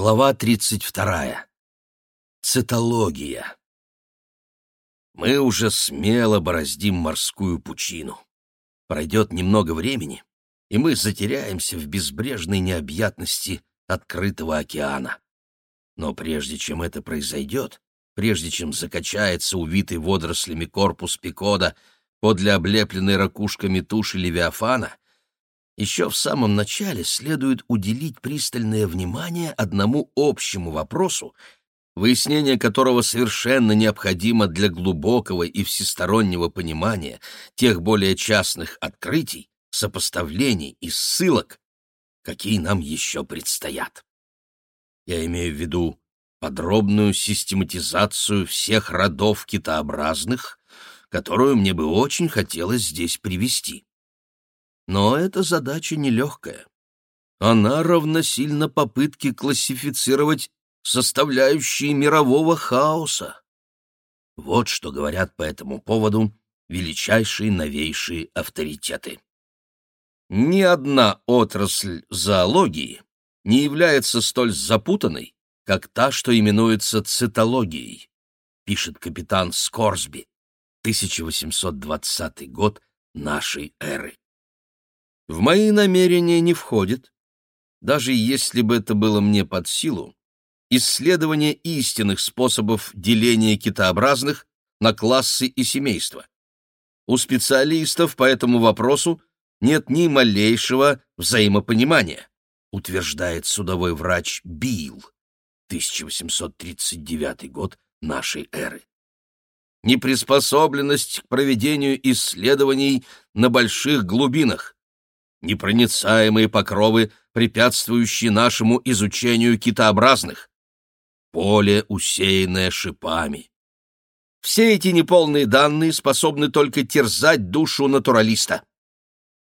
Глава 32. Цитология. Мы уже смело бороздим морскую пучину. Пройдет немного времени, и мы затеряемся в безбрежной необъятности открытого океана. Но прежде чем это произойдет, прежде чем закачается увитый водорослями корпус Пикода подле облепленной ракушками туши Левиафана — еще в самом начале следует уделить пристальное внимание одному общему вопросу, выяснение которого совершенно необходимо для глубокого и всестороннего понимания тех более частных открытий, сопоставлений и ссылок, какие нам еще предстоят. Я имею в виду подробную систематизацию всех родов китообразных, которую мне бы очень хотелось здесь привести. Но эта задача нелегкая. Она равносильна попытке классифицировать составляющие мирового хаоса. Вот что говорят по этому поводу величайшие новейшие авторитеты. Ни одна отрасль зоологии не является столь запутанной, как та, что именуется цитологией, пишет капитан Скорсби, 1820 год нашей эры в мои намерения не входит, даже если бы это было мне под силу, исследование истинных способов деления китообразных на классы и семейства. У специалистов по этому вопросу нет ни малейшего взаимопонимания, утверждает судовой врач Билл, 1839 год нашей эры. Неприспособленность к проведению исследований на больших глубинах, непроницаемые покровы, препятствующие нашему изучению китообразных, поле, усеянное шипами. Все эти неполные данные способны только терзать душу натуралиста.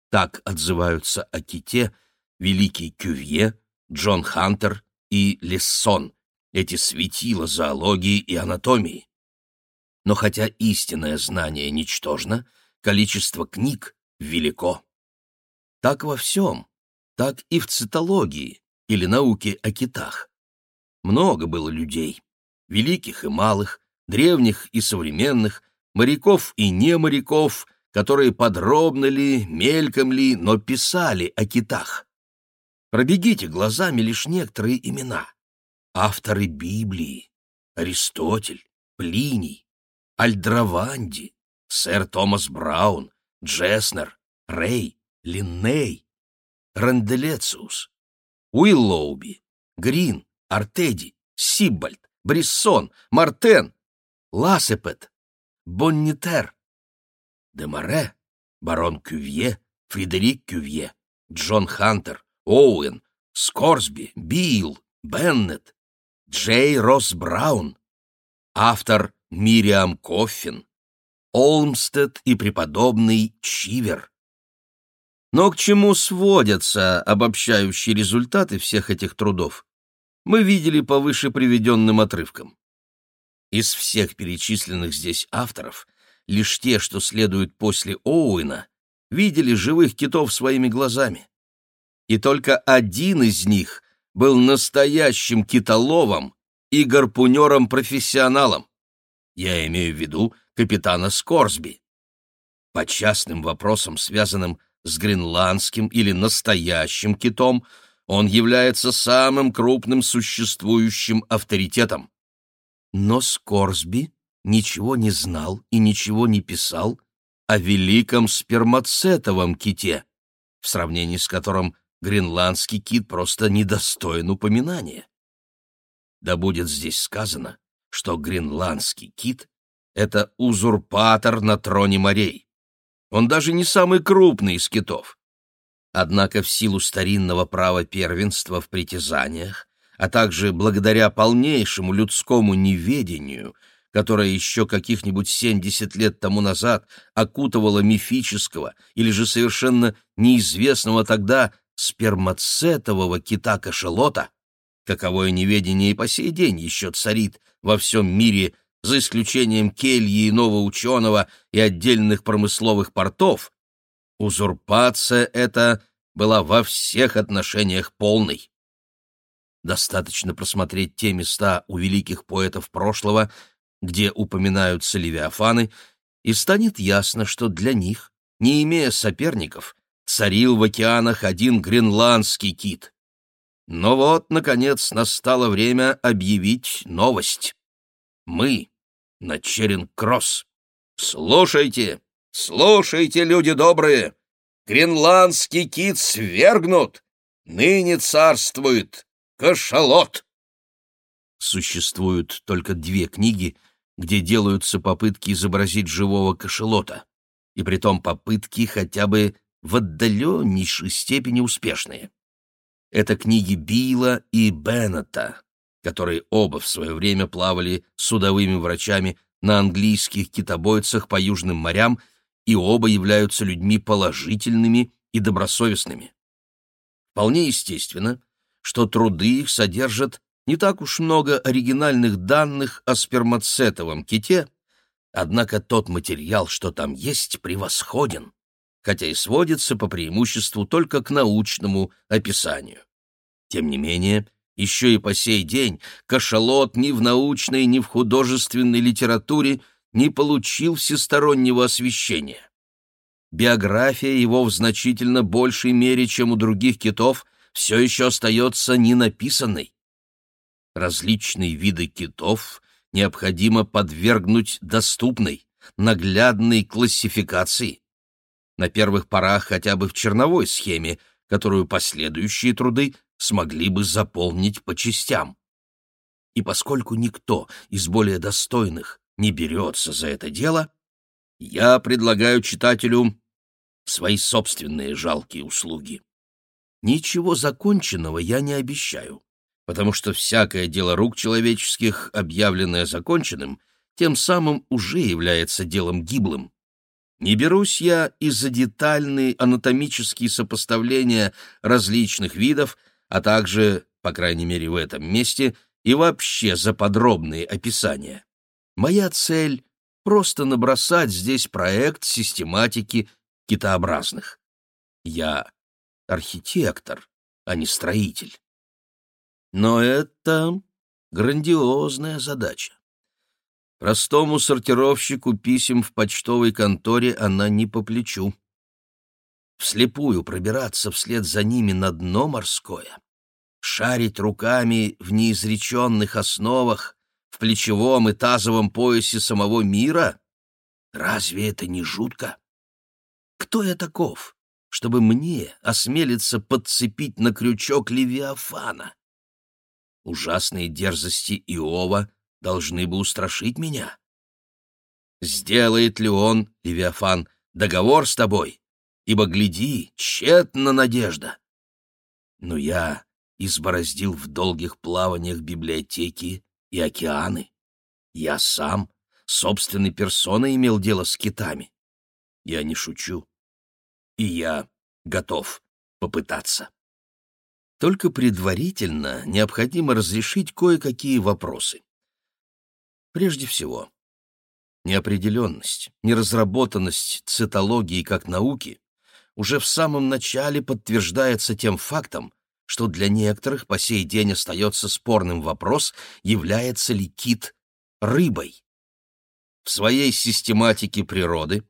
Так отзываются о ките великий Кювье, Джон Хантер и Лессон, эти светила зоологии и анатомии. Но хотя истинное знание ничтожно, количество книг велико. Так во всем, так и в цитологии или науке о китах. Много было людей, великих и малых, древних и современных, моряков и не моряков, которые подробно ли, мельком ли, но писали о китах. Пробегите глазами лишь некоторые имена. Авторы Библии, Аристотель, Плиний, Альдраванди, сэр Томас Браун, Джеснер, Рей, Линней, Ранделециус, Уиллоуби, Грин, Артеди, Сиббальд, Бриссон, Мартен, Ласепет, Боннитер, Демаре, барон Кювье, Фредерик Кювье, Джон Хантер, Оуэн, Скорсби, Билл, Беннет, Джей Росс Браун, автор Мириам Коффин, Олмстед и преподобный Чивер, но к чему сводятся обобщающие результаты всех этих трудов, мы видели по выше приведенным отрывкам. Из всех перечисленных здесь авторов, лишь те, что следуют после Оуэна, видели живых китов своими глазами. И только один из них был настоящим китоловом и гарпунером-профессионалом. Я имею в виду капитана Скорсби. По частным вопросам, связанным с гренландским или настоящим китом, он является самым крупным существующим авторитетом. Но Скорсби ничего не знал и ничего не писал о великом спермацетовом ките, в сравнении с которым гренландский кит просто недостоин упоминания. Да будет здесь сказано, что гренландский кит — это узурпатор на троне морей. Он даже не самый крупный из китов. Однако в силу старинного права первенства в притязаниях, а также благодаря полнейшему людскому неведению, которое еще каких-нибудь 70 лет тому назад окутывало мифического или же совершенно неизвестного тогда спермацетового кита-кашелота, каковое неведение и по сей день еще царит во всем мире за исключением кельи иного ученого и отдельных промысловых портов, узурпация эта была во всех отношениях полной. Достаточно просмотреть те места у великих поэтов прошлого, где упоминаются левиафаны, и станет ясно, что для них, не имея соперников, царил в океанах один гренландский кит. Но вот, наконец, настало время объявить новость. Мы на Черинг-Кросс. Слушайте, слушайте, люди добрые! Гренландский кит свергнут! Ныне царствует кашалот! Существуют только две книги, где делаются попытки изобразить живого кашалота, и притом попытки хотя бы в отдаленнейшей степени успешные. Это книги Билла и Беннета, которые оба в свое время плавали судовыми врачами на английских китобойцах по южным морям и оба являются людьми положительными и добросовестными. Вполне естественно, что труды их содержат не так уж много оригинальных данных о спермацетовом ките, однако тот материал, что там есть, превосходен хотя и сводится по преимуществу только к научному описанию. Тем не менее, еще и по сей день кашалот ни в научной, ни в художественной литературе не получил всестороннего освещения. Биография его в значительно большей мере, чем у других китов, все еще остается ненаписанной. Различные виды китов необходимо подвергнуть доступной, наглядной классификации на первых порах хотя бы в черновой схеме, которую последующие труды смогли бы заполнить по частям. И поскольку никто из более достойных не берется за это дело, я предлагаю читателю свои собственные жалкие услуги. Ничего законченного я не обещаю, потому что всякое дело рук человеческих, объявленное законченным, тем самым уже является делом гиблым. Не берусь я и за детальные анатомические сопоставления различных видов, а также, по крайней мере в этом месте, и вообще за подробные описания. Моя цель — просто набросать здесь проект систематики китообразных. Я архитектор, а не строитель. Но это грандиозная задача. Простому сортировщику писем в почтовой конторе она не по плечу. Вслепую пробираться вслед за ними на дно морское, шарить руками в неизреченных основах, в плечевом и тазовом поясе самого мира? Разве это не жутко? Кто я таков, чтобы мне осмелиться подцепить на крючок Левиафана? Ужасные дерзости Иова — должны бы устрашить меня. Сделает ли он, Левиафан, договор с тобой? Ибо, гляди, тщетна надежда. Но я избороздил в долгих плаваниях библиотеки и океаны. Я сам, собственной персоной, имел дело с китами. Я не шучу. И я готов попытаться. Только предварительно необходимо разрешить кое-какие вопросы. Прежде всего, неопределенность, неразработанность цитологии как науки уже в самом начале подтверждается тем фактом, что для некоторых по сей день остается спорным вопрос, является ли кит рыбой. В своей систематике природы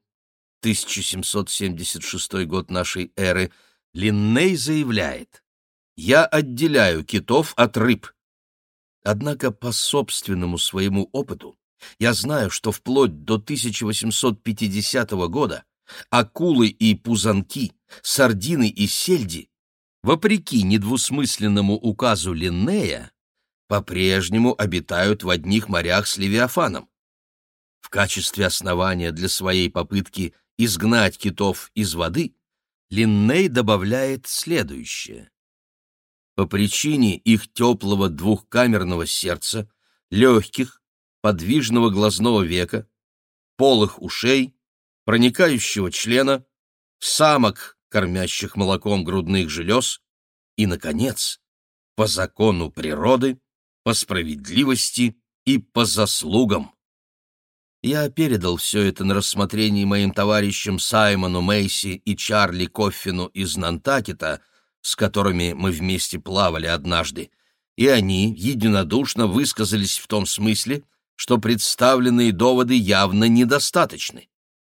1776 год нашей эры Линней заявляет «Я отделяю китов от рыб, Однако по собственному своему опыту я знаю, что вплоть до 1850 года акулы и пузанки, сардины и сельди, вопреки недвусмысленному указу Линнея, по-прежнему обитают в одних морях с Левиафаном. В качестве основания для своей попытки изгнать китов из воды Линней добавляет следующее по причине их теплого двухкамерного сердца, легких, подвижного глазного века, полых ушей, проникающего члена, самок, кормящих молоком грудных желез, и, наконец, по закону природы, по справедливости и по заслугам. Я передал все это на рассмотрение моим товарищам Саймону Мейси и Чарли Коффину из Нантакета — с которыми мы вместе плавали однажды, и они единодушно высказались в том смысле, что представленные доводы явно недостаточны.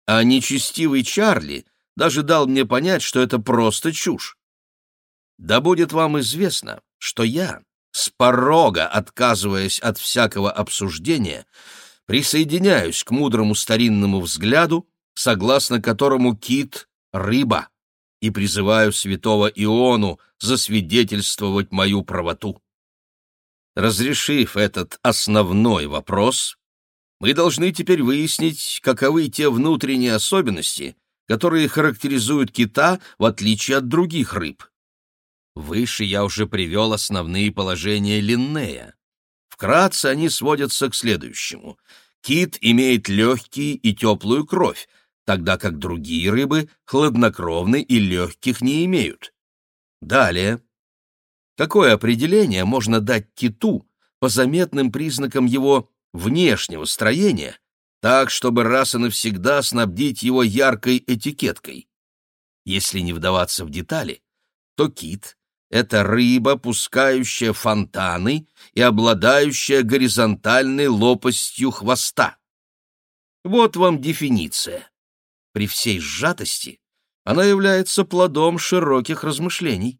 А нечестивый Чарли даже дал мне понять, что это просто чушь. Да будет вам известно, что я, с порога отказываясь от всякого обсуждения, присоединяюсь к мудрому старинному взгляду, согласно которому кит — рыба, и призываю святого Иону засвидетельствовать мою правоту. Разрешив этот основной вопрос, мы должны теперь выяснить, каковы те внутренние особенности, которые характеризуют кита в отличие от других рыб. Выше я уже привел основные положения Линнея. Вкратце они сводятся к следующему. Кит имеет легкие и теплую кровь, тогда как другие рыбы хладнокровны и легких не имеют. Далее, Какое определение можно дать киту по заметным признакам его внешнего строения, так, чтобы раз и навсегда снабдить его яркой этикеткой? Если не вдаваться в детали, то кит — это рыба, пускающая фонтаны и обладающая горизонтальной лопастью хвоста. Вот вам дефиниция. При всей сжатости она является плодом широких размышлений.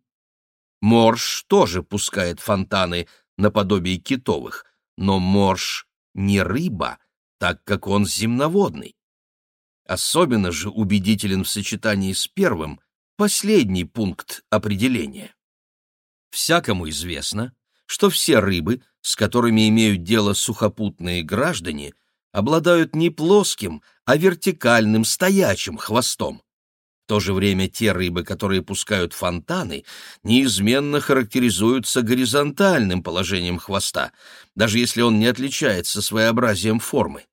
Морж тоже пускает фонтаны наподобие китовых, но морж не рыба, так как он земноводный. Особенно же убедителен в сочетании с первым последний пункт определения. Всякому известно, что все рыбы, с которыми имеют дело сухопутные граждане, обладают не плоским, а вертикальным стоячим хвостом. То же время те рыбы, которые пускают фонтаны, неизменно характеризуются горизонтальным положением хвоста, даже если он не отличается своеобразием формы.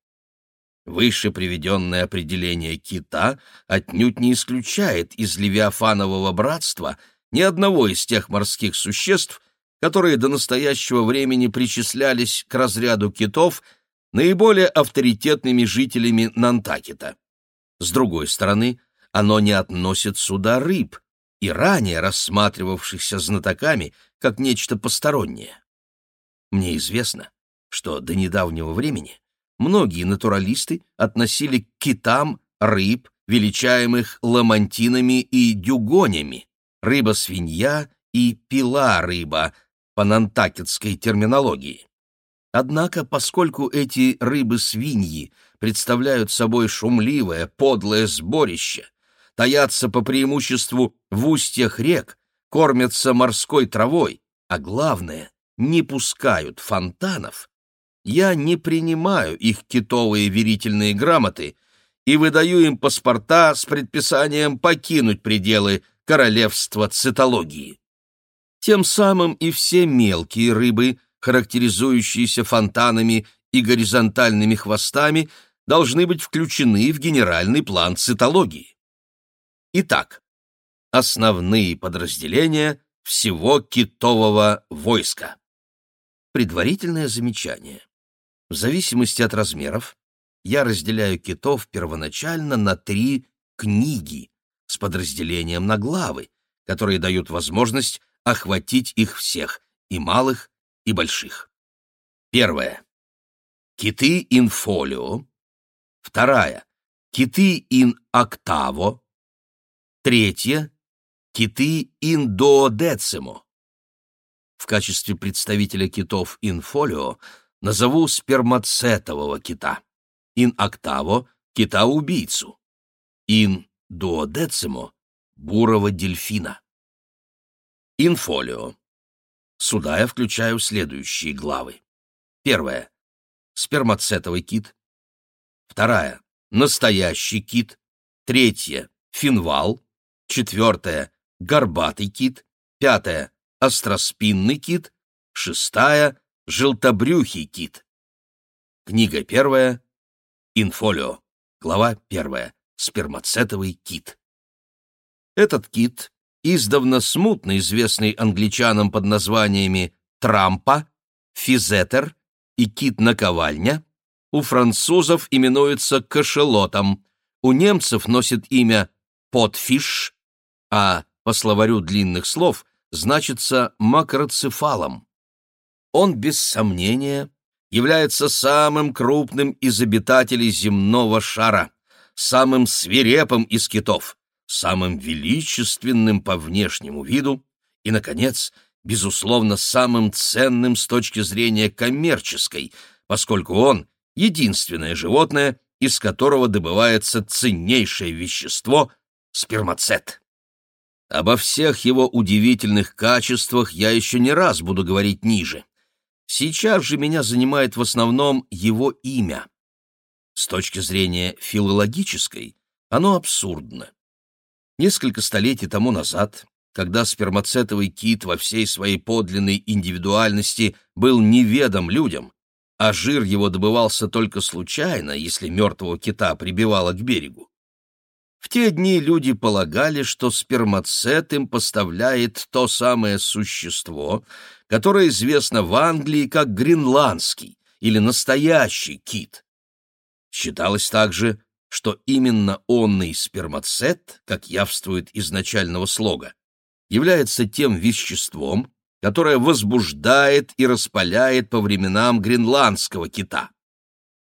Выше приведенное определение кита отнюдь не исключает из левиафанового братства ни одного из тех морских существ, которые до настоящего времени причислялись к разряду китов наиболее авторитетными жителями Нантакета. С другой стороны, оно не относит сюда рыб, и ранее рассматривавшихся знатоками как нечто постороннее. Мне известно, что до недавнего времени многие натуралисты относили к китам рыб, величаемых ламантинами и дюгонями, рыба-свинья и пила-рыба по нантакетской терминологии. Однако, поскольку эти рыбы-свиньи представляют собой шумливое, подлое сборище, таятся по преимуществу в устьях рек, кормятся морской травой, а главное, не пускают фонтанов, я не принимаю их китовые верительные грамоты и выдаю им паспорта с предписанием покинуть пределы королевства цитологии. Тем самым и все мелкие рыбы, характеризующиеся фонтанами и горизонтальными хвостами, должны быть включены в генеральный план цитологии. Итак, основные подразделения всего китового войска. Предварительное замечание. В зависимости от размеров я разделяю китов первоначально на три книги с подразделением на главы, которые дают возможность охватить их всех, и малых, и больших. Первое. Киты ин фолио. Вторая. Киты ин октаво. Третье — киты индоодецимо. В качестве представителя китов инфолио назову спермацетового кита, ин-октаво — кита-убийцу, ин-дуодецимо — бурого дельфина. Инфолио. Сюда я включаю следующие главы. Первая — спермацетовый кит. Вторая — настоящий кит. Третья — финвал четвертое — горбатый кит, пятое — остроспинный кит, шестая — желтобрюхий кит. Книга первая, инфолио, глава первая, спермацетовый кит. Этот кит, издавна смутно известный англичанам под названиями Трампа, Физетер и кит-наковальня, у французов именуется кашелотом, у немцев носит имя потфиш, а по словарю длинных слов значится макроцефалом. Он, без сомнения, является самым крупным из обитателей земного шара, самым свирепым из китов, самым величественным по внешнему виду и, наконец, безусловно, самым ценным с точки зрения коммерческой, поскольку он — единственное животное, из которого добывается ценнейшее вещество — спермацет. Обо всех его удивительных качествах я еще не раз буду говорить ниже. Сейчас же меня занимает в основном его имя. С точки зрения филологической оно абсурдно. Несколько столетий тому назад, когда спермацетовый кит во всей своей подлинной индивидуальности был неведом людям, а жир его добывался только случайно, если мертвого кита прибивало к берегу, в те дни люди полагали, что спермацет им поставляет то самое существо, которое известно в Англии как гренландский или настоящий кит. Считалось также, что именно онный спермацет, как явствует из начального слога, является тем веществом, которое возбуждает и распаляет по временам гренландского кита.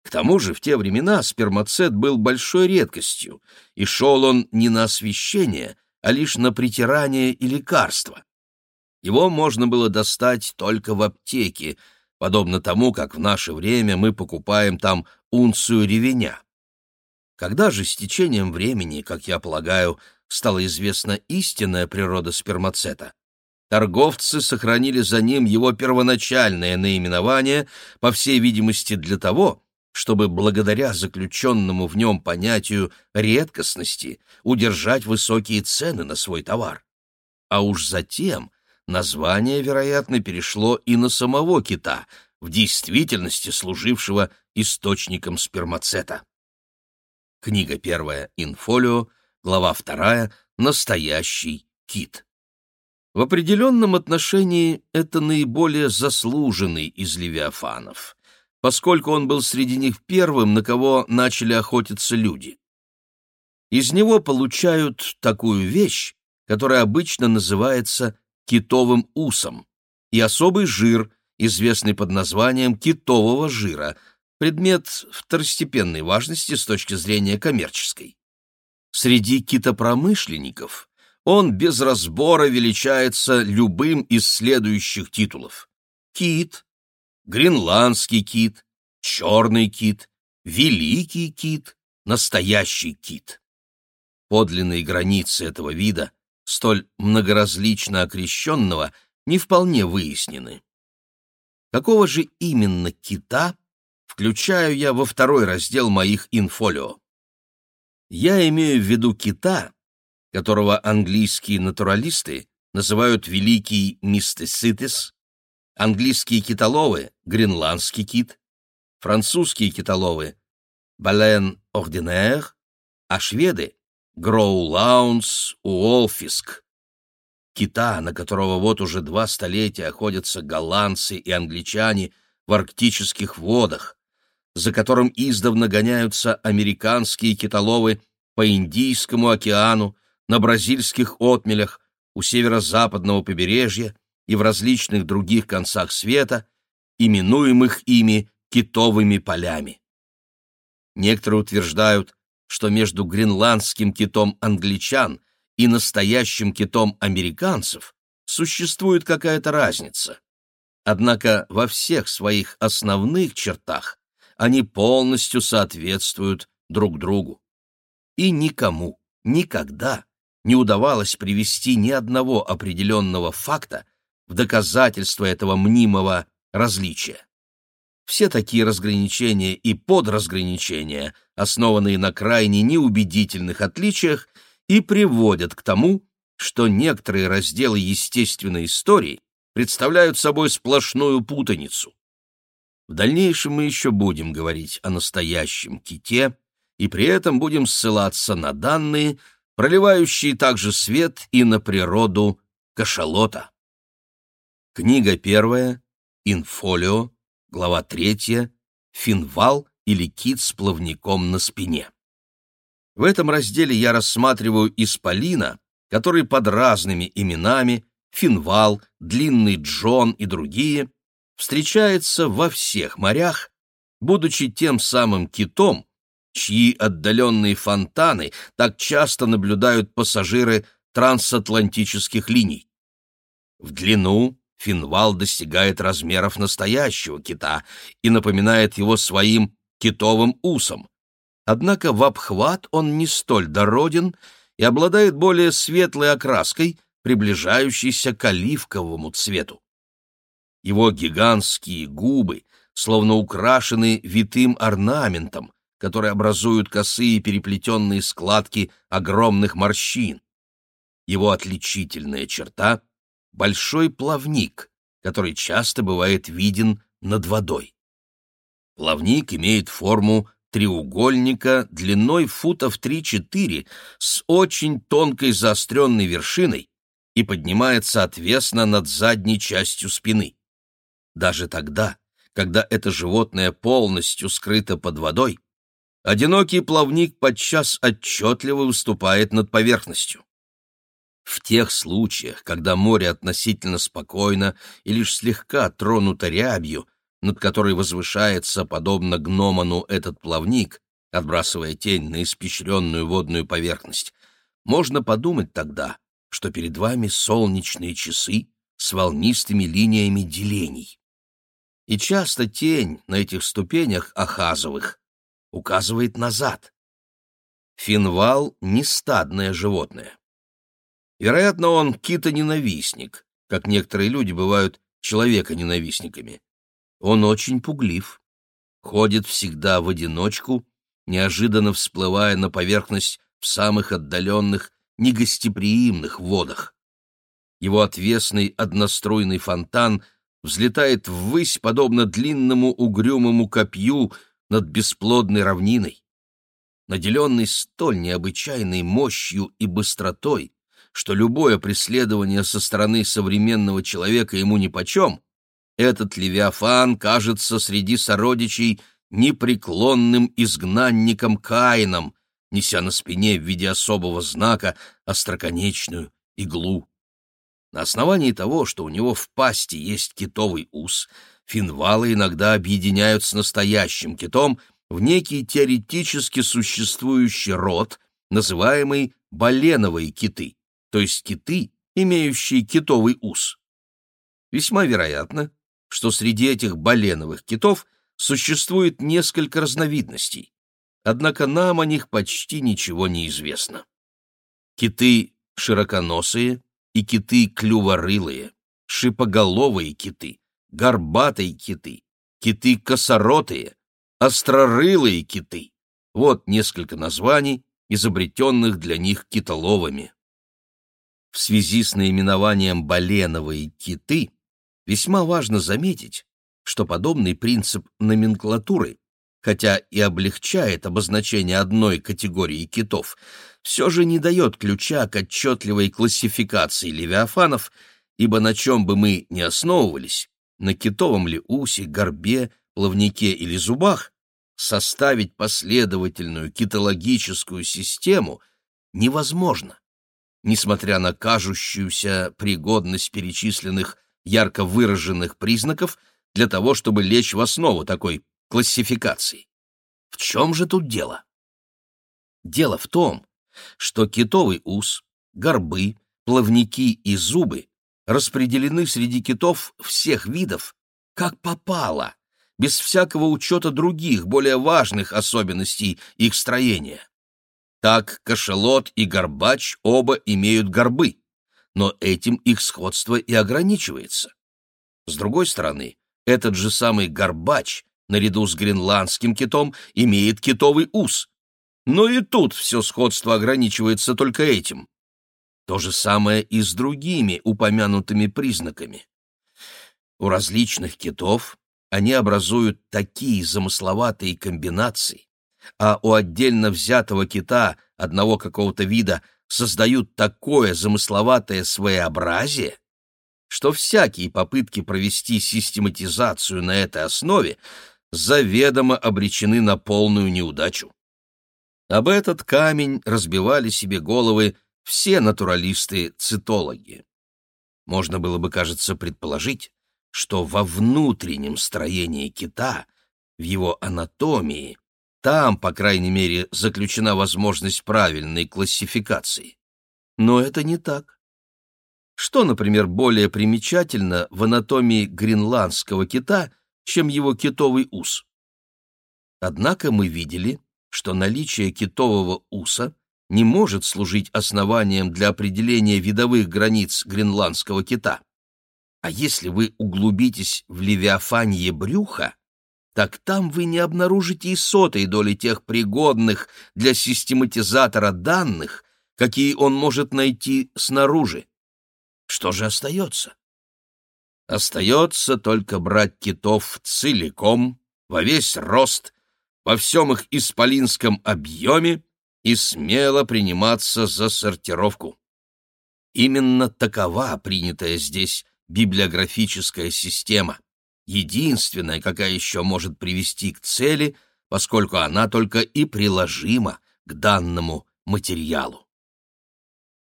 К тому же в те времена спермацет был большой редкостью, и шел он не на освещение, а лишь на притирание и лекарство. Его можно было достать только в аптеке, подобно тому, как в наше время мы покупаем там унцию ревеня. Когда же с течением времени, как я полагаю, стала известна истинная природа спермацета, торговцы сохранили за ним его первоначальное наименование, по всей видимости, для того, чтобы благодаря заключенному в нем понятию редкостности удержать высокие цены на свой товар. А уж затем название, вероятно, перешло и на самого кита, в действительности служившего источником спермацета. Книга первая «Инфолио», глава вторая «Настоящий кит». В определенном отношении это наиболее заслуженный из левиафанов поскольку он был среди них первым, на кого начали охотиться люди. Из него получают такую вещь, которая обычно называется китовым усом, и особый жир, известный под названием китового жира, предмет второстепенной важности с точки зрения коммерческой. Среди китопромышленников он без разбора величается любым из следующих титулов. Кит, гренландский кит, черный кит, великий кит, настоящий кит. Подлинные границы этого вида, столь многоразлично окрещенного, не вполне выяснены. Какого же именно кита включаю я во второй раздел моих инфолио? Я имею в виду кита, которого английские натуралисты называют великий мистеситис, Английские китоловы — гренландский кит, французские китоловы — бален ординер, а шведы — гроулаунс уолфиск. Кита, на которого вот уже два столетия охотятся голландцы и англичане в арктических водах, за которым издавна гоняются американские китоловы по Индийскому океану, на бразильских отмелях, у северо-западного побережья, и в различных других концах света, именуемых ими китовыми полями. Некоторые утверждают, что между гренландским китом англичан и настоящим китом американцев существует какая-то разница. Однако во всех своих основных чертах они полностью соответствуют друг другу. И никому никогда не удавалось привести ни одного определенного факта, в доказательство этого мнимого различия. Все такие разграничения и подразграничения, основанные на крайне неубедительных отличиях, и приводят к тому, что некоторые разделы естественной истории представляют собой сплошную путаницу. В дальнейшем мы еще будем говорить о настоящем ките, и при этом будем ссылаться на данные, проливающие также свет и на природу кашалота. Книга первая, инфолио, глава третья, финвал или кит с плавником на спине. В этом разделе я рассматриваю исполина, который под разными именами, финвал, длинный Джон и другие, встречается во всех морях, будучи тем самым китом, чьи отдаленные фонтаны так часто наблюдают пассажиры трансатлантических линий. В длину финвал достигает размеров настоящего кита и напоминает его своим китовым усом. Однако в обхват он не столь дороден и обладает более светлой окраской, приближающейся к оливковому цвету. Его гигантские губы словно украшены витым орнаментом, который образуют косые переплетенные складки огромных морщин. Его отличительная черта — большой плавник, который часто бывает виден над водой. Плавник имеет форму треугольника длиной футов 3-4 с очень тонкой заостренной вершиной и поднимается отвесно над задней частью спины. Даже тогда, когда это животное полностью скрыто под водой, одинокий плавник подчас отчетливо выступает над поверхностью. В тех случаях, когда море относительно спокойно и лишь слегка тронуто рябью, над которой возвышается, подобно гноману, этот плавник, отбрасывая тень на испещренную водную поверхность, можно подумать тогда, что перед вами солнечные часы с волнистыми линиями делений и часто тень на этих ступенях Ахазовых указывает назад. Финвал — не стадное животное. Вероятно, он кита-ненавистник, как некоторые люди бывают человека-ненавистниками. Он очень пуглив, ходит всегда в одиночку, неожиданно всплывая на поверхность в самых отдаленных, негостеприимных водах. Его отвесный одноструйный фонтан — взлетает ввысь, подобно длинному угрюмому копью над бесплодной равниной. Наделенный столь необычайной мощью и быстротой, что любое преследование со стороны современного человека ему нипочем, этот Левиафан кажется среди сородичей непреклонным изгнанником Каином, неся на спине в виде особого знака остроконечную иглу. На основании того, что у него в пасти есть китовый ус, финвалы иногда объединяют с настоящим китом в некий теоретически существующий род, называемый баленовые киты, то есть киты, имеющие китовый ус. Весьма вероятно, что среди этих баленовых китов существует несколько разновидностей, однако нам о них почти ничего не известно. Киты широконосые, и киты клюворылые, шипоголовые киты, горбатые киты, киты косоротые, острорылые киты. Вот несколько названий, изобретенных для них китоловами. В связи с наименованием баленовые киты весьма важно заметить, что подобный принцип номенклатуры, хотя и облегчает обозначение одной категории китов, все же не дает ключа к отчетливой классификации левиафанов, ибо на чем бы мы ни основывались, на китовом ли усе, горбе, плавнике или зубах, составить последовательную китологическую систему невозможно, несмотря на кажущуюся пригодность перечисленных ярко выраженных признаков для того, чтобы лечь в основу такой классификации. В чем же тут дело? Дело в том, что китовый ус, горбы, плавники и зубы распределены среди китов всех видов, как попало, без всякого учета других, более важных особенностей их строения. Так кошелот и горбач оба имеют горбы, но этим их сходство и ограничивается. С другой стороны, этот же самый горбач, наряду с гренландским китом, имеет китовый ус, но и тут все сходство ограничивается только этим. То же самое и с другими упомянутыми признаками. У различных китов они образуют такие замысловатые комбинации, а у отдельно взятого кита одного какого-то вида создают такое замысловатое своеобразие, что всякие попытки провести систематизацию на этой основе заведомо обречены на полную неудачу. Об этот камень разбивали себе головы все натуралисты-цитологи. Можно было бы, кажется, предположить, что во внутреннем строении кита, в его анатомии, там, по крайней мере, заключена возможность правильной классификации. Но это не так. Что, например, более примечательно в анатомии гренландского кита, чем его китовый ус? Однако мы видели, что наличие китового уса не может служить основанием для определения видовых границ гренландского кита. А если вы углубитесь в левиафанье брюха, так там вы не обнаружите и сотой доли тех пригодных для систематизатора данных, какие он может найти снаружи. Что же остается? Остается только брать китов целиком, во весь рост, во всем их исполинском объеме и смело приниматься за сортировку. Именно такова принятая здесь библиографическая система, единственная, какая еще может привести к цели, поскольку она только и приложима к данному материалу.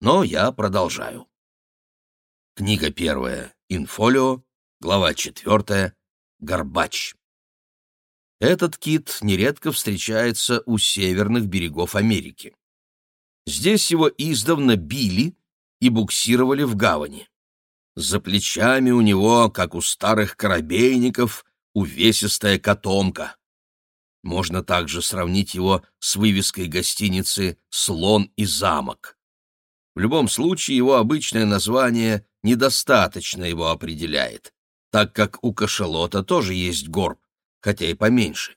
Но я продолжаю. Книга первая «Инфолио», глава четвертая «Горбач». Этот кит нередко встречается у северных берегов Америки. Здесь его издавна били и буксировали в гавани. За плечами у него, как у старых корабейников, увесистая котомка. Можно также сравнить его с вывеской гостиницы «Слон и замок». В любом случае его обычное название недостаточно его определяет, так как у кашалота тоже есть горб, хотя и поменьше.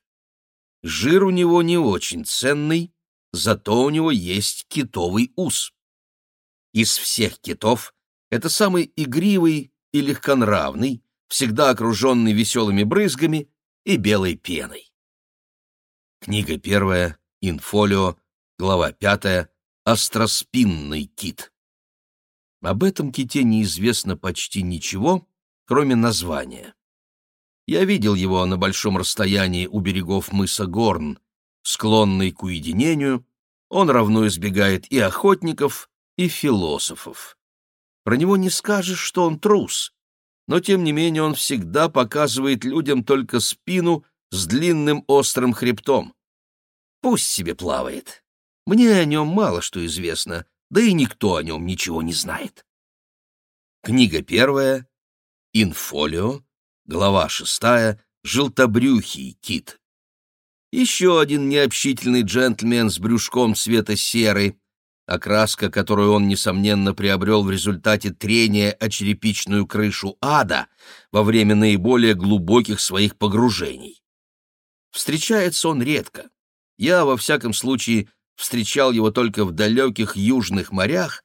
Жир у него не очень ценный, зато у него есть китовый ус. Из всех китов это самый игривый и легконравный, всегда окруженный веселыми брызгами и белой пеной. Книга первая, инфолио, глава пятая, остроспинный кит. Об этом ките неизвестно почти ничего, кроме названия. Я видел его на большом расстоянии у берегов мыса Горн. Склонный к уединению, он равно избегает и охотников, и философов. Про него не скажешь, что он трус, но тем не менее он всегда показывает людям только спину с длинным острым хребтом. Пусть себе плавает. Мне о нем мало что известно, да и никто о нем ничего не знает. Книга первая, инфолио, глава шестая, желтобрюхий кит. Еще один необщительный джентльмен с брюшком цвета серы, окраска, которую он, несомненно, приобрел в результате трения о черепичную крышу ада во время наиболее глубоких своих погружений. Встречается он редко. Я, во всяком случае, встречал его только в далеких южных морях,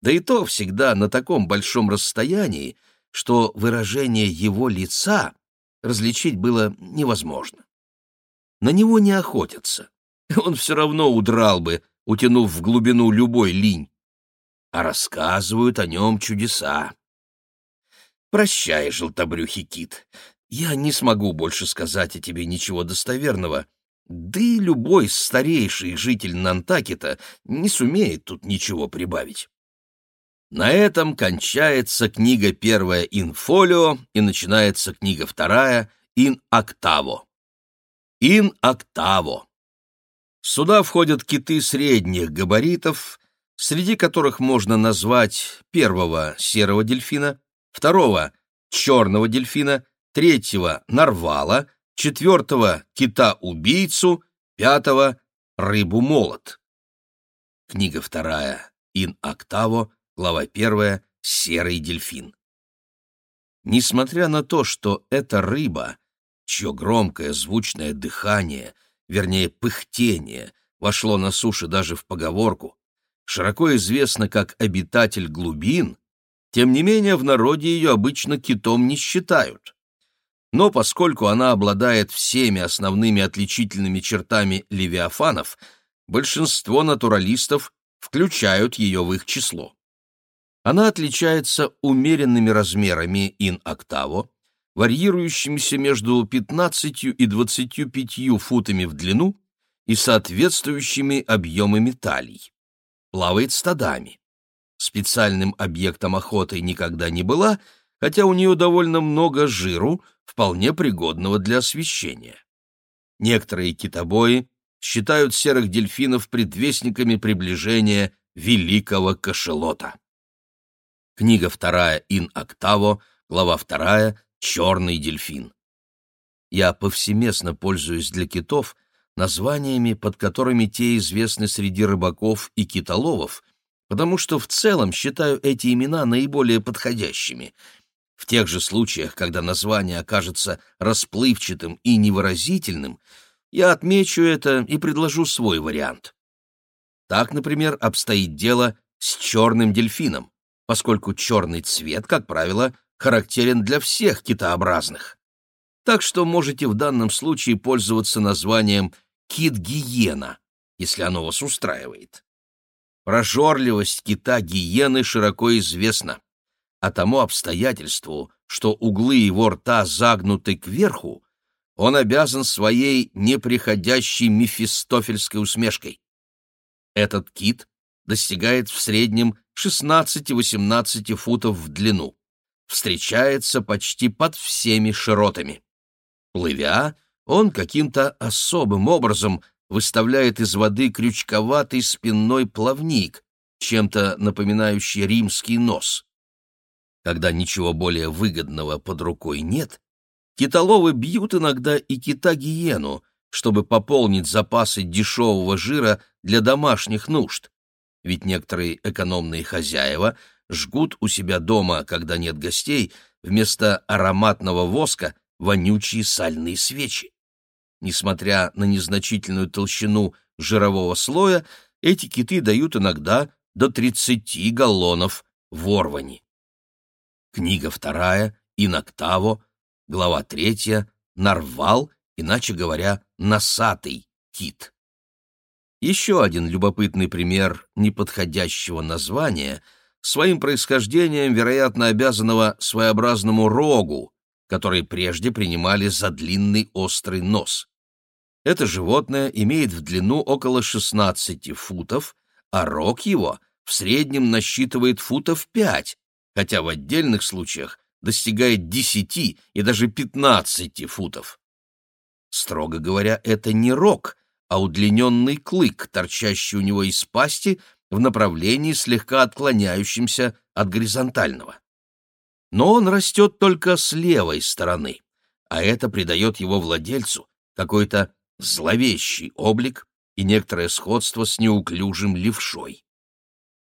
да и то всегда на таком большом расстоянии, что выражение его лица различить было невозможно. На него не охотятся. Он все равно удрал бы, утянув в глубину любой линь, а рассказывают о нем чудеса. Прощай, желтобрюхий кит, я не смогу больше сказать о тебе ничего достоверного, да и любой старейший житель Нантакета не сумеет тут ничего прибавить. На этом кончается книга первая «Инфолио» и начинается книга вторая «Ин октаво». «Ин октаво» Сюда входят киты средних габаритов, среди которых можно назвать первого серого дельфина, второго черного дельфина, третьего нарвала, четвертого кита-убийцу, пятого рыбу-молот. Книга вторая, ин октаво, глава первая, серый дельфин. Несмотря на то, что эта рыба, чье громкое звучное дыхание — вернее, пыхтение, вошло на суше даже в поговорку, широко известно как обитатель глубин, тем не менее в народе ее обычно китом не считают. Но поскольку она обладает всеми основными отличительными чертами левиафанов, большинство натуралистов включают ее в их число. Она отличается умеренными размерами ин-октаво, варьирующимися между 15 и 25 футами в длину и соответствующими объемами талий. Плавает стадами. Специальным объектом охоты никогда не была, хотя у нее довольно много жиру, вполне пригодного для освещения. Некоторые китобои считают серых дельфинов предвестниками приближения великого кашелота. Книга вторая «Ин Октаво», глава вторая «Черный дельфин». Я повсеместно пользуюсь для китов названиями, под которыми те известны среди рыбаков и китоловов, потому что в целом считаю эти имена наиболее подходящими. В тех же случаях, когда название окажется расплывчатым и невыразительным, я отмечу это и предложу свой вариант. Так, например, обстоит дело с черным дельфином, поскольку черный цвет, как правило, характерен для всех китообразных. Так что можете в данном случае пользоваться названием кит-гиена, если оно вас устраивает. Прожорливость кита-гиены широко известна, а тому обстоятельству, что углы его рта загнуты кверху, он обязан своей неприходящей мефистофельской усмешкой. Этот кит достигает в среднем 16-18 футов в длину, встречается почти под всеми широтами. Плывя, он каким-то особым образом выставляет из воды крючковатый спинной плавник, чем-то напоминающий римский нос. Когда ничего более выгодного под рукой нет, китоловы бьют иногда и кита-гиену, чтобы пополнить запасы дешевого жира для домашних нужд. Ведь некоторые экономные хозяева жгут у себя дома, когда нет гостей, вместо ароматного воска вонючие сальные свечи. Несмотря на незначительную толщину жирового слоя, эти киты дают иногда до 30 галлонов ворвани. Книга вторая, Иноктаво, глава третья, Нарвал, иначе говоря, носатый кит. Еще один любопытный пример неподходящего названия своим происхождением, вероятно, обязанного своеобразному рогу, который прежде принимали за длинный острый нос. Это животное имеет в длину около 16 футов, а рог его в среднем насчитывает футов 5, хотя в отдельных случаях достигает 10 и даже 15 футов. Строго говоря, это не рог, а удлиненный клык, торчащий у него из пасти в направлении, слегка отклоняющемся от горизонтального. Но он растет только с левой стороны, а это придает его владельцу какой-то зловещий облик и некоторое сходство с неуклюжим левшой.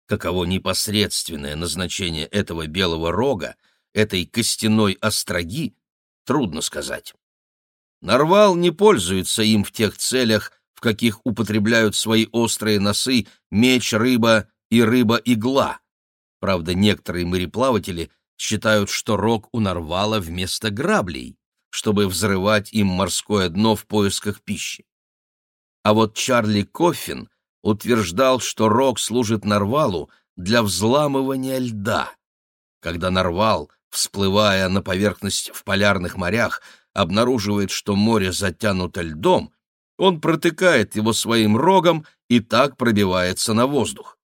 Каково непосредственное назначение этого белого рога, этой костяной остроги, трудно сказать. Нарвал не пользуется им в тех целях, каких употребляют свои острые носы меч, рыба и рыба-игла. Правда, некоторые мореплаватели считают, что рог у нарвала вместо граблей чтобы взрывать им морское дно в поисках пищи. А вот Чарли Коффин утверждал, что рог служит нарвалу для взламывания льда. Когда нарвал, всплывая на поверхность в полярных морях, обнаруживает, что море затянуто льдом, он протыкает его своим рогом и так пробивается на воздух.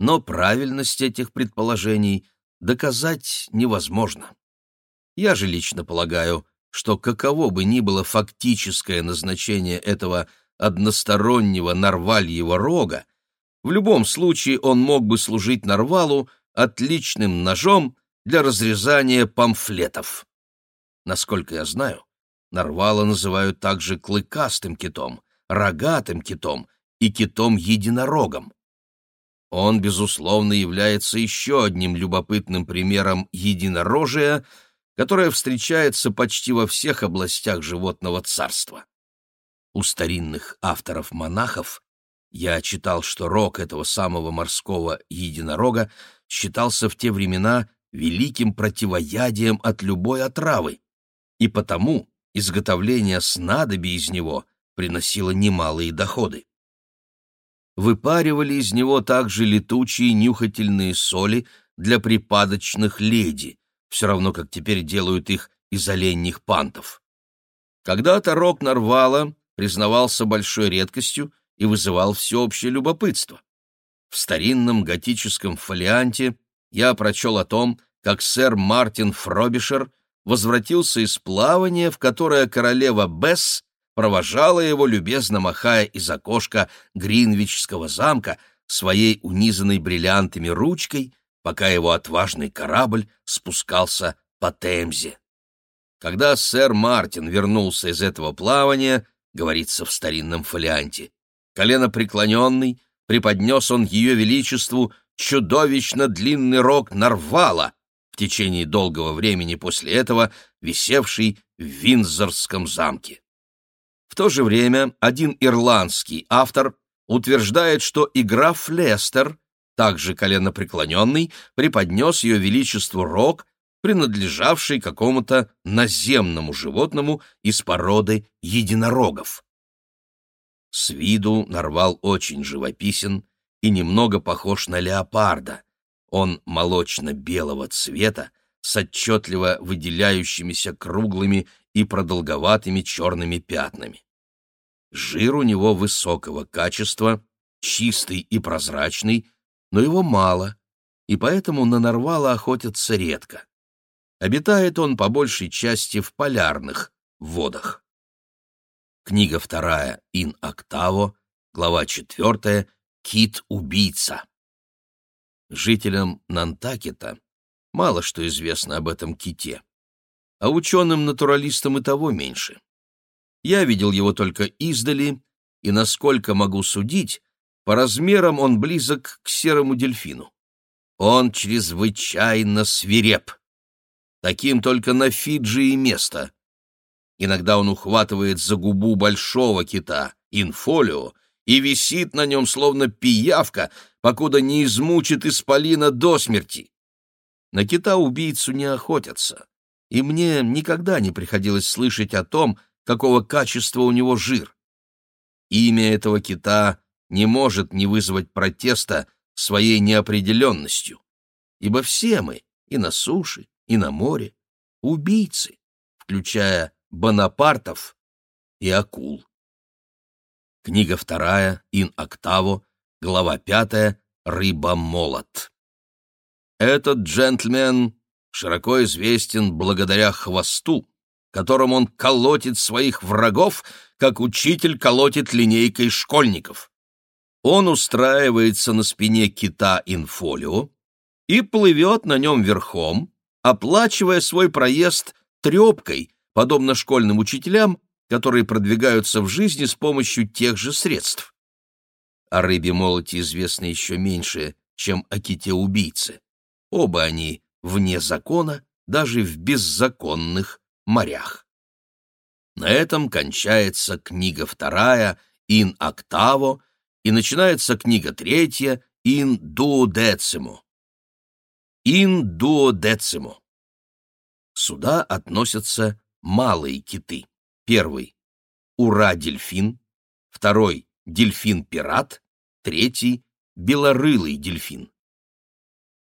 Но правильность этих предположений доказать невозможно. Я же лично полагаю, что каково бы ни было фактическое назначение этого одностороннего нарвальего рога, в любом случае он мог бы служить нарвалу отличным ножом для разрезания памфлетов. Насколько я знаю, нарвала называют также клыкастым китом, рогатым китом и китом-единорогом. Он, безусловно, является еще одним любопытным примером единорожия — которая встречается почти во всех областях животного царства. У старинных авторов-монахов я читал, что рог этого самого морского единорога считался в те времена великим противоядием от любой отравы, и потому изготовление снадобий из него приносило немалые доходы. Выпаривали из него также летучие нюхательные соли для припадочных леди, все равно как теперь делают их из оленьих пантов. Когда-то рог нарвала признавался большой редкостью и вызывал всеобщее любопытство. В старинном готическом фолианте я прочел о том, как сэр Мартин Фробишер возвратился из плавания, в которое королева Бесс провожала его, любезно махая из окошка Гринвичского замка своей унизанной бриллиантами ручкой, пока его отважный корабль спускался по Темзе. Когда сэр Мартин вернулся из этого плавания, говорится в старинном фолианте, колено преклоненный, преподнес он ее величеству чудовищно длинный рог нарвала, в течение долгого времени после этого висевший в Виндзорском замке. В то же время один ирландский автор утверждает, что и граф Лестер, также коленопреклоненный, преподнес ее величеству рог, принадлежавший какому-то наземному животному из породы единорогов. С виду нарвал очень живописен и немного похож на леопарда. Он молочно-белого цвета, с отчетливо выделяющимися круглыми и продолговатыми черными пятнами. Жир у него высокого качества, чистый и прозрачный, но его мало, и поэтому на нарвала охотятся редко. Обитает он по большей части в полярных водах. Книга вторая «Ин Октаво», глава четвертая «Кит-убийца». Жителям Нантакета мало что известно об этом ките а ученым-натуралистам и того меньше. Я видел его только издали, и, насколько могу судить, по размерам он близок к серому дельфину. Он чрезвычайно свиреп. Таким только на Фиджи и место. Иногда он ухватывает за губу большого кита, инфолио, и висит на нем, словно пиявка, покуда не измучит исполина до смерти. На кита-убийцу не охотятся и мне никогда не приходилось слышать о том, какого качества у него жир. Имя этого кита не может не вызвать протеста своей неопределенностью, ибо все мы, и на суше, и на море, убийцы, включая Бонапартов и акул. Книга вторая, Ин Октаво, глава пятая, Рыба-молот. Этот джентльмен широко известен благодаря хвосту, которым он колотит своих врагов, как учитель колотит линейкой школьников. Он устраивается на спине кита инфолио и плывет на нем верхом, оплачивая свой проезд трепкой, подобно школьным учителям, которые продвигаются в жизни с помощью тех же средств. О рыбе молоте известно еще меньше, чем о ките-убийце. Оба они вне закона, даже в беззаконных морях. На этом кончается книга вторая «Ин октаво» и начинается книга третья «Ин дуодецимо». «Ин дуодецимо». Сюда относятся малые киты. Первый — ура-дельфин, второй — дельфин-пират, третий — белорылый дельфин.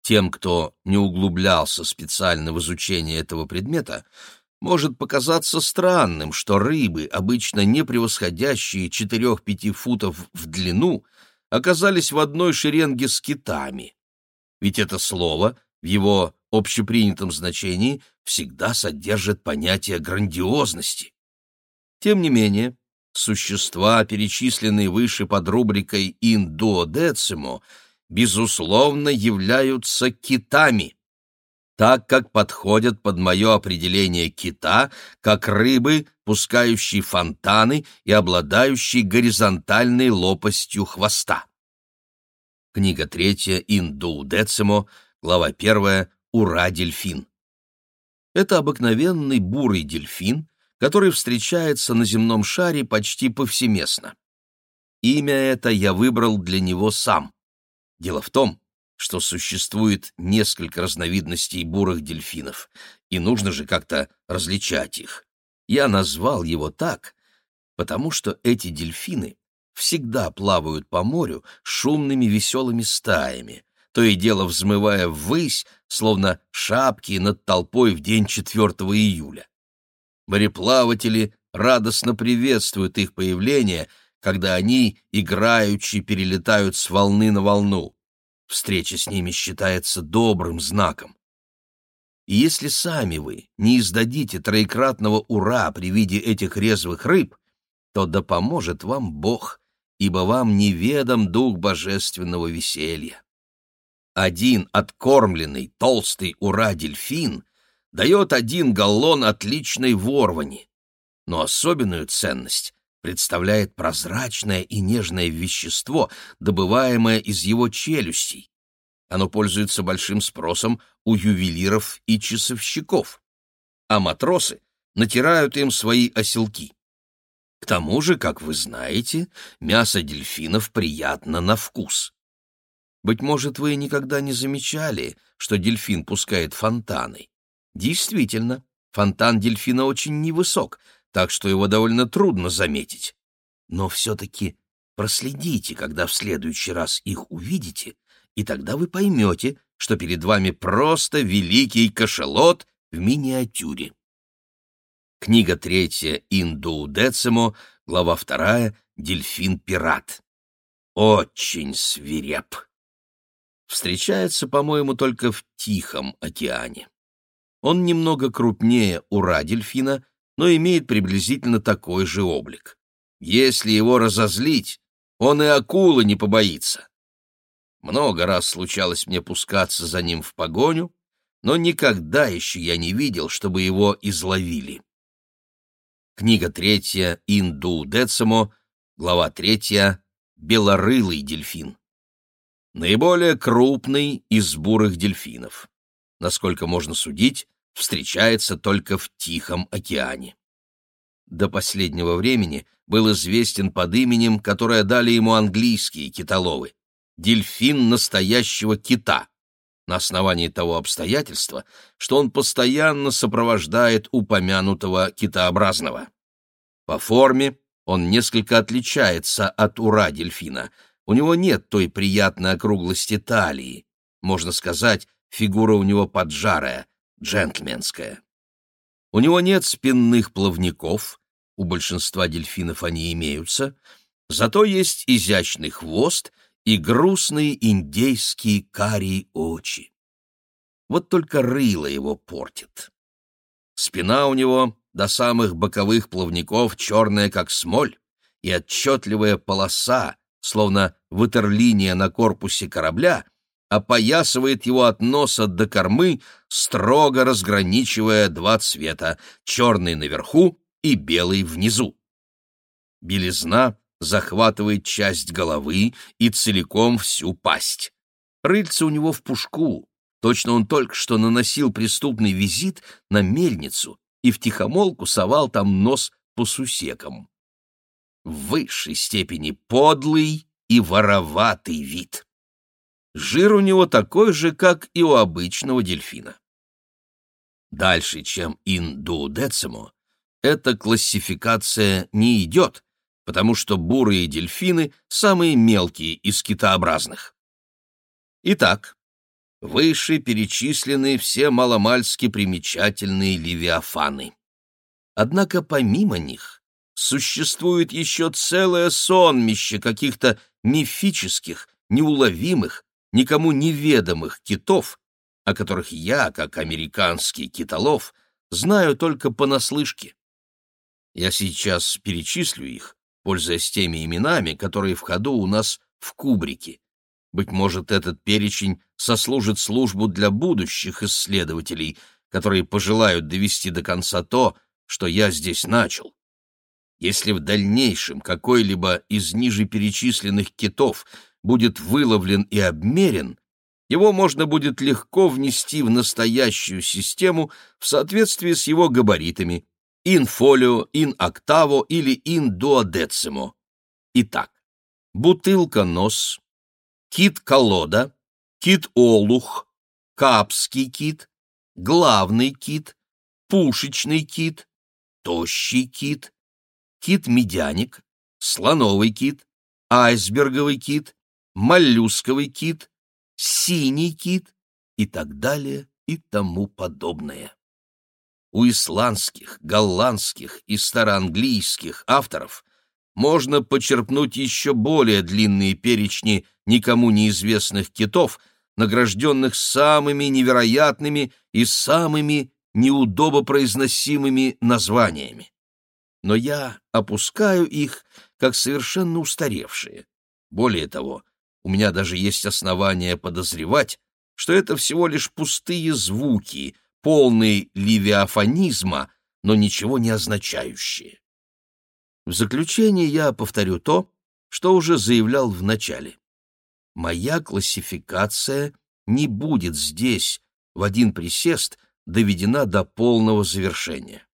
Тем, кто не углублялся специально в изучение этого предмета, может показаться странным, что рыбы, обычно не превосходящие 4-5 футов в длину, оказались в одной шеренге с китами. Ведь это слово в его общепринятом значении всегда содержит понятие грандиозности. Тем не менее, существа, перечисленные выше под рубрикой «in duo decimo», безусловно, являются китами, так как подходят под мое определение кита, как рыбы, пускающие фонтаны и обладающие горизонтальной лопастью хвоста. Книга третья «Инду Децимо», глава первая «Ура, дельфин». Это обыкновенный бурый дельфин, который встречается на земном шаре почти повсеместно. Имя это я выбрал для него сам. Дело в том, что существует несколько разновидностей бурых дельфинов, и нужно же как-то различать их. Я назвал его так, потому что эти дельфины всегда плавают по морю шумными веселыми стаями, то и дело взмывая ввысь, словно шапки над толпой в день 4 июля. Мореплаватели радостно приветствуют их появление — когда они, играючи, перелетают с волны на волну. Встреча с ними считается добрым знаком. И если сами вы не издадите троекратного «ура» при виде этих резвых рыб, то да поможет вам Бог, ибо вам неведом дух божественного веселья. Один откормленный толстый ура-дельфин дает один галлон отличной ворвани, но особенную ценность представляет прозрачное и нежное вещество, добываемое из его челюстей. Оно пользуется большим спросом у ювелиров и часовщиков, а матросы натирают им свои оселки. К тому же, как вы знаете, мясо дельфинов приятно на вкус. Быть может, вы никогда не замечали, что дельфин пускает фонтаны. Действительно, фонтан дельфина очень невысок, так что его довольно трудно заметить. Но все-таки проследите, когда в следующий раз их увидите, и тогда вы поймете, что перед вами просто великий кашалот в миниатюре. Книга третья «Инду Децимо», глава вторая «Дельфин-пират». Очень свиреп. Встречается, по-моему, только в Тихом океане. Он немного крупнее ура-дельфина, но имеет приблизительно такой же облик. Если его разозлить, он и акулы не побоится. Много раз случалось мне пускаться за ним в погоню, но никогда еще я не видел, чтобы его изловили. Книга третья «Инду Децимо», глава третья «Белорылый дельфин». Наиболее крупный из бурых дельфинов. Насколько можно судить, встречается только в Тихом океане. До последнего времени был известен под именем, которое дали ему английские китоловы — дельфин настоящего кита, на основании того обстоятельства, что он постоянно сопровождает упомянутого китообразного. По форме он несколько отличается от ура-дельфина. У него нет той приятной округлости талии. Можно сказать, фигура у него поджарая, джентльменская. У него нет спинных плавников, у большинства дельфинов они имеются, зато есть изящный хвост и грустные индейские карие очи. Вот только рыло его портит. Спина у него до самых боковых плавников черная, как смоль, и отчетливая полоса, словно ватерлиния на корпусе корабля, опоясывает его от носа до кормы, строго разграничивая два цвета — черный наверху и белый внизу. Белизна захватывает часть головы и целиком всю пасть. Рыльце у него в пушку, точно он только что наносил преступный визит на мельницу и втихомолку совал там нос по сусекам. В высшей степени подлый и вороватый вид. Жир у него такой же, как и у обычного дельфина. Дальше, чем индуодецимо, эта классификация не идет, потому что бурые дельфины — самые мелкие из китообразных. Итак, выше перечислены все маломальски примечательные левиафаны. Однако помимо них существует еще целое сонмище каких-то мифических, неуловимых, никому неведомых китов, о которых я, как американский китолов, знаю только понаслышке. Я сейчас перечислю их, пользуясь теми именами, которые в ходу у нас в кубрике. Быть может, этот перечень сослужит службу для будущих исследователей, которые пожелают довести до конца то, что я здесь начал. Если в дальнейшем какой-либо из ниже перечисленных китов будет выловлен и обмерен, его можно будет легко внести в настоящую систему в соответствии с его габаритами in folio, in octavo или in duodecimo. Итак, бутылка-нос, кит-колода, кит-олух, капский кит, главный кит, пушечный кит, тощий кит, кит-медяник, слоновый кит, айсберговый кит, моллюсковый кит, синий кит и так далее и тому подобное. У исландских, голландских и староанглийских авторов можно почерпнуть еще более длинные перечни никому неизвестных китов, награжденных самыми невероятными и самыми неудобопроизносимыми названиями. Но я опускаю их как совершенно устаревшие. Более того, у меня даже есть основания подозревать, что это всего лишь пустые звуки, полные ливиафонизма, но ничего не означающие. В заключение я повторю то, что уже заявлял в начале. Моя классификация не будет здесь в один присест доведена до полного завершения.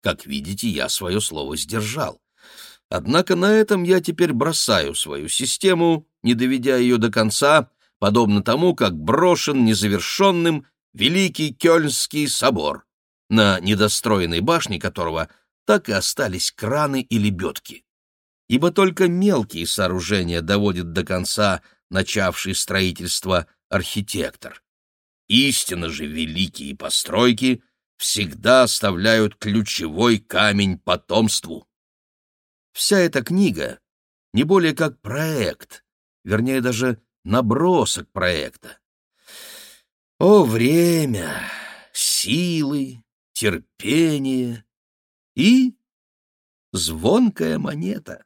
Как видите, я свое слово сдержал. Однако на этом я теперь бросаю свою систему, не доведя ее до конца, подобно тому, как брошен незавершенным Великий Кёльнский собор, на недостроенной башне которого так и остались краны и лебедки. Ибо только мелкие сооружения доводит до конца начавший строительство архитектор. Истинно же великие постройки всегда оставляют ключевой камень потомству. Вся эта книга не более как проект, вернее даже набросок проекта. О, время, силы, терпение и звонкая монета!